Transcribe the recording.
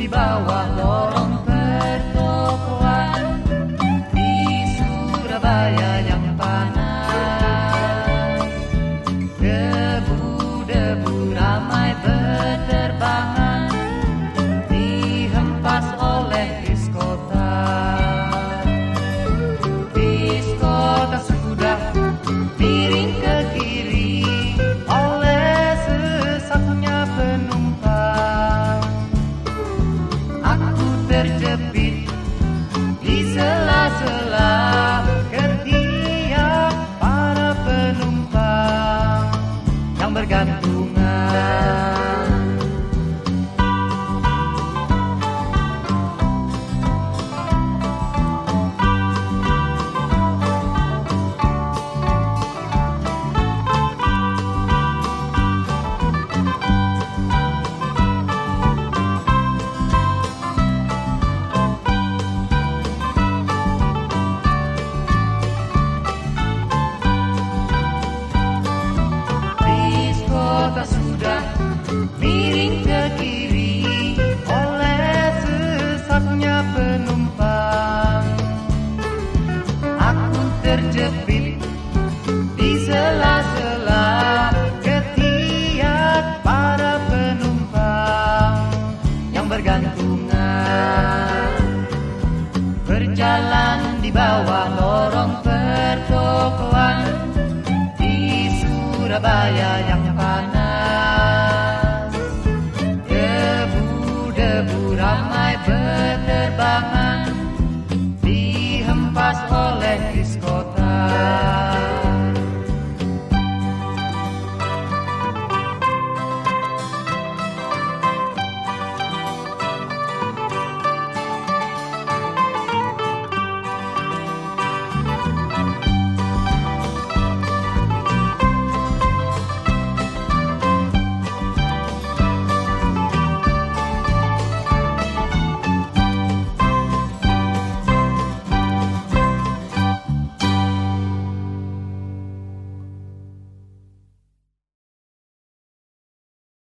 Di bawah lorong pertokoan Di Surabaya terjepit di sela-sela ketiak para penumpang yang bergantungan. Terjepit di sela-sela ketiak para penumpang yang bergantungan. Berjalan di bawah lorong pertokoan di Surabaya yang